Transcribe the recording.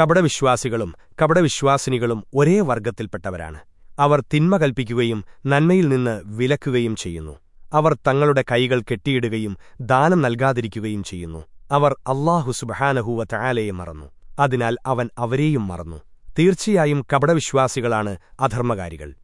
കപടവിശ്വാസികളും കപടവിശ്വാസിനികളും ഒരേ വർഗത്തിൽപ്പെട്ടവരാണ്. അവർ തിന്മ കൽപ്പിക്കുകയും നന്മയിൽ നിന്ന് വിലക്കുകയും ചെയ്യുന്നു. അവർ തങ്ങളുടെ കൈകൾ കെട്ടിയിടുകയും ദാനം നൽകാതിരിക്കുകയും ചെയ്യുന്നു. അവർ അള്ളാഹു സുബഹാനഹൂവ തയാലയെ മറന്നു. അതിനാൽ അവൻ അവരെയും മറന്നു. തീർച്ചയായും കപടവിശ്വാസികളാണ് അധർമ്മകാരികൾ.